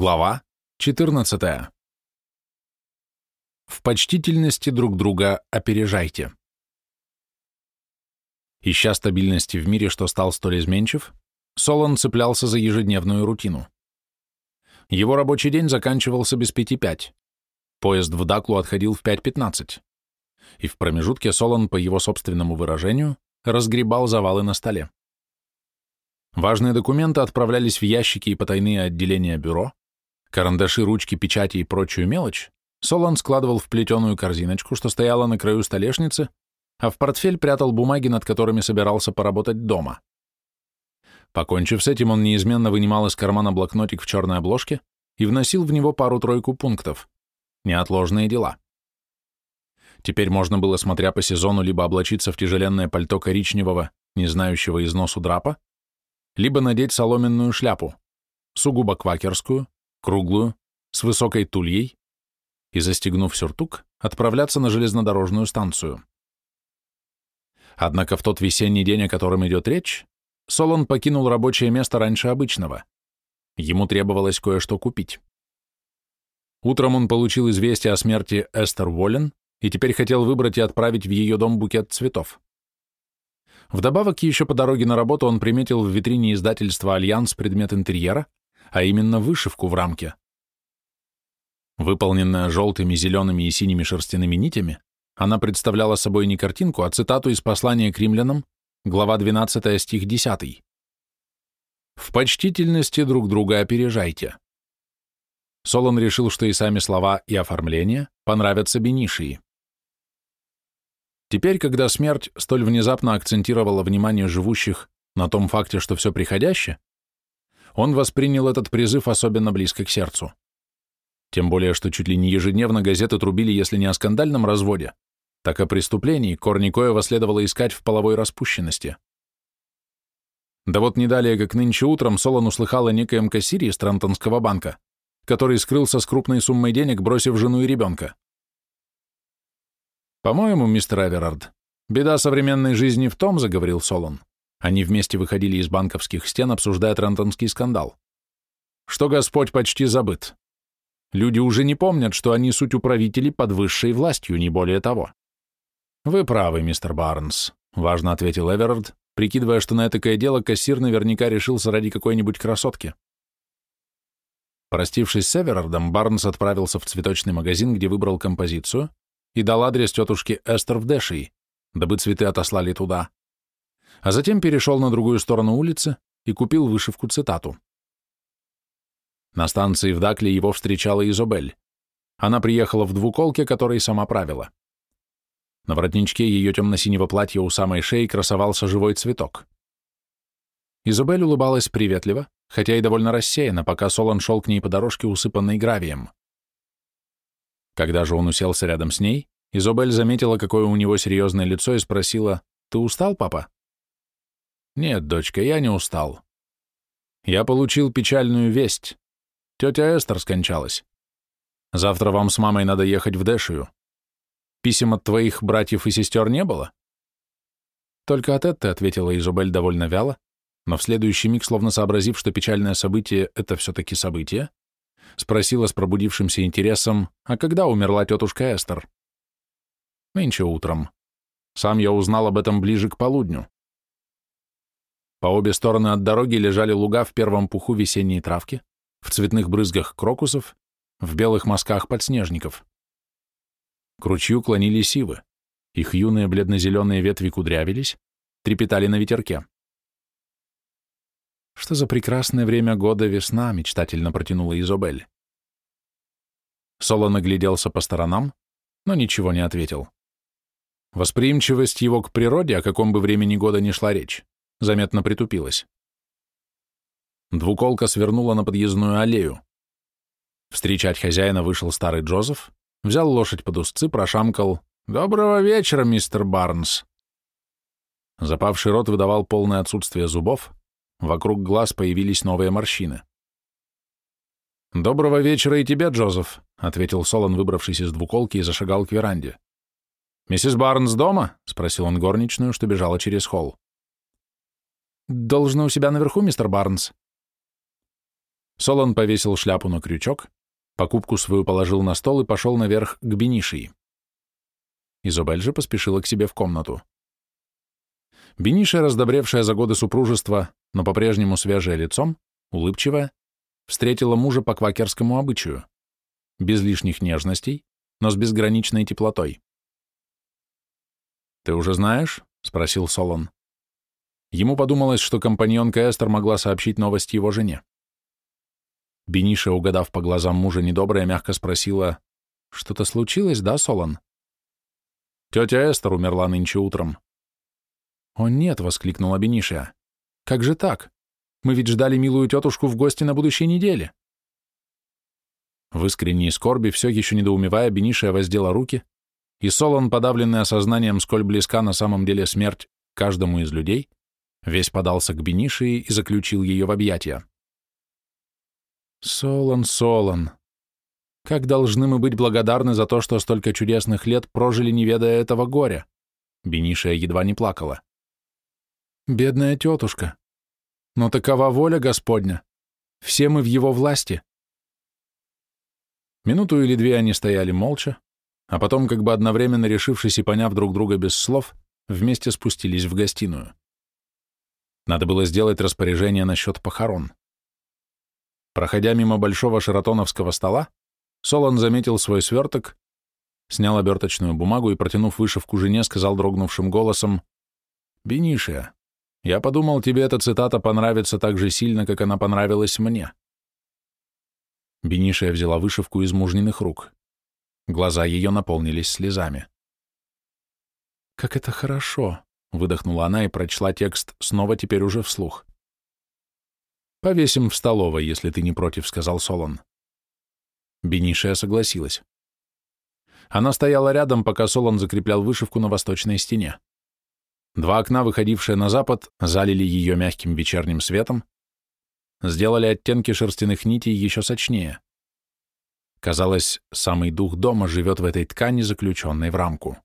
Глава 14. В почтительности друг друга опережайте. Ища стабильности в мире, что стал столь изменчив, Солон цеплялся за ежедневную рутину. Его рабочий день заканчивался без пяти пять. Поезд в Даклу отходил в 5.15. И в промежутке Солон, по его собственному выражению, разгребал завалы на столе. Важные документы отправлялись в ящики и потайные отделения бюро, карандаши, ручки, печати и прочую мелочь Солон складывал в плетеную корзиночку, что стояла на краю столешницы, а в портфель прятал бумаги, над которыми собирался поработать дома. Покончив с этим, он неизменно вынимал из кармана блокнотик в черной обложке и вносил в него пару-тройку пунктов. Неотложные дела. Теперь можно было, смотря по сезону, либо облачиться в тяжеленное пальто коричневого, не знающего износу драпа, либо надеть соломенную шляпу, сугубо квакерскую, круглую, с высокой тульей, и, застегнув сюртук, отправляться на железнодорожную станцию. Однако в тот весенний день, о котором идет речь, Солон покинул рабочее место раньше обычного. Ему требовалось кое-что купить. Утром он получил известие о смерти Эстер Уоллен и теперь хотел выбрать и отправить в ее дом букет цветов. Вдобавок, еще по дороге на работу он приметил в витрине издательства «Альянс» предмет интерьера, а именно вышивку в рамке. Выполненная желтыми, зелеными и синими шерстяными нитями, она представляла собой не картинку, а цитату из послания к римлянам, глава 12, стих 10. «В почтительности друг друга опережайте». Солон решил, что и сами слова и оформление понравятся Бенишии. Теперь, когда смерть столь внезапно акцентировала внимание живущих на том факте, что все приходящее, он воспринял этот призыв особенно близко к сердцу. Тем более, что чуть ли не ежедневно газеты трубили, если не о скандальном разводе, так о преступлении, корни коего следовало искать в половой распущенности. Да вот не далее, как нынче утром, Солон услыхал о некоем кассире из Трантонского банка, который скрылся с крупной суммой денег, бросив жену и ребенка. «По-моему, мистер Эверард, беда современной жизни в том, — заговорил Солон, — они вместе выходили из банковских стен, обсуждая Трентонский скандал, что Господь почти забыт. Люди уже не помнят, что они суть управители под высшей властью, не более того». «Вы правы, мистер Барнс», — важно ответил Эверард, прикидывая, что на этакое дело кассир наверняка решился ради какой-нибудь красотки. Простившись с Эверардом, Барнс отправился в цветочный магазин, где выбрал композицию, и дал адрес тетушки Эстер в Дэшии, дабы цветы отослали туда. А затем перешел на другую сторону улицы и купил вышивку-цитату. На станции в Дакле его встречала Изобель. Она приехала в двуколке, которой сама правила. На воротничке ее темно-синего платья у самой шеи красовался живой цветок. Изобель улыбалась приветливо, хотя и довольно рассеянно, пока Солон шел к ней по дорожке, усыпанной гравием. Когда же он уселся рядом с ней, Изобель заметила, какое у него серьезное лицо, и спросила, «Ты устал, папа?» «Нет, дочка, я не устал. Я получил печальную весть. Тетя Эстер скончалась. Завтра вам с мамой надо ехать в Дэшию. Писем от твоих братьев и сестер не было?» Только от Этты ответила Изобель довольно вяло, но в следующий миг, словно сообразив, что печальное событие — это все-таки событие, Спросила с пробудившимся интересом, а когда умерла тетушка Эстер? Нынче утром. Сам я узнал об этом ближе к полудню. По обе стороны от дороги лежали луга в первом пуху весенней травки, в цветных брызгах крокусов, в белых мазках подснежников. К ручью клонились ивы. Их юные бледно-зеленые ветви кудрявились, трепетали на ветерке. Что за прекрасное время года весна, мечтательно протянула Изобель. Соло нагляделся по сторонам, но ничего не ответил. Восприимчивость его к природе, о каком бы времени года ни шла речь, заметно притупилась. Двуколка свернула на подъездную аллею. Встречать хозяина вышел старый Джозеф, взял лошадь под узцы, прошамкал «Доброго вечера, мистер Барнс». Запавший рот выдавал полное отсутствие зубов, Вокруг глаз появились новые морщины. «Доброго вечера и тебе, Джозеф», — ответил Солон, выбравшись из двуколки и зашагал к веранде. «Миссис Барнс дома?» — спросил он горничную, что бежала через холл. «Должна у себя наверху, мистер Барнс». Солон повесил шляпу на крючок, покупку свою положил на стол и пошел наверх к Бенишии. Изобель же поспешила к себе в комнату. Бениша, раздобревшая за годы супружества, но по-прежнему свежая лицом, улыбчивая, встретила мужа по квакерскому обычаю, без лишних нежностей, но с безграничной теплотой. «Ты уже знаешь?» — спросил Солон. Ему подумалось, что компаньонка Эстер могла сообщить новость его жене. Бениша, угадав по глазам мужа недоброе, мягко спросила, «Что-то случилось, да, Солон?» «Тетя Эстер умерла нынче утром». «О нет!» — воскликнула Бениша. «Как же так? Мы ведь ждали милую тетушку в гости на будущей неделе». В искренней скорби, все еще недоумевая, Бениша воздела руки, и Солон, подавленный осознанием, сколь близка на самом деле смерть каждому из людей, весь подался к Бенишии и заключил ее в объятия. Солон, Солон, как должны мы быть благодарны за то, что столько чудесных лет прожили, не ведая этого горя? Бенишия едва не плакала. Бедная тетушка. Но такова воля Господня. Все мы в его власти. Минуту или две они стояли молча, а потом, как бы одновременно решившись и поняв друг друга без слов, вместе спустились в гостиную. Надо было сделать распоряжение насчет похорон. Проходя мимо большого шератоновского стола, Солон заметил свой сверток, снял оберточную бумагу и, протянув вышивку жене, сказал дрогнувшим голосом, «Бенишия, я подумал, тебе эта цитата понравится так же сильно, как она понравилась мне». Бенишия взяла вышивку из мужниных рук. Глаза ее наполнились слезами. «Как это хорошо!» — выдохнула она и прочла текст снова теперь уже вслух. «Повесим в столовой, если ты не против», — сказал Солон. Бенишия согласилась. Она стояла рядом, пока Солон закреплял вышивку на восточной стене. Два окна, выходившие на запад, залили ее мягким вечерним светом, сделали оттенки шерстяных нитей еще сочнее. Казалось, самый дух дома живет в этой ткани, заключенной в рамку.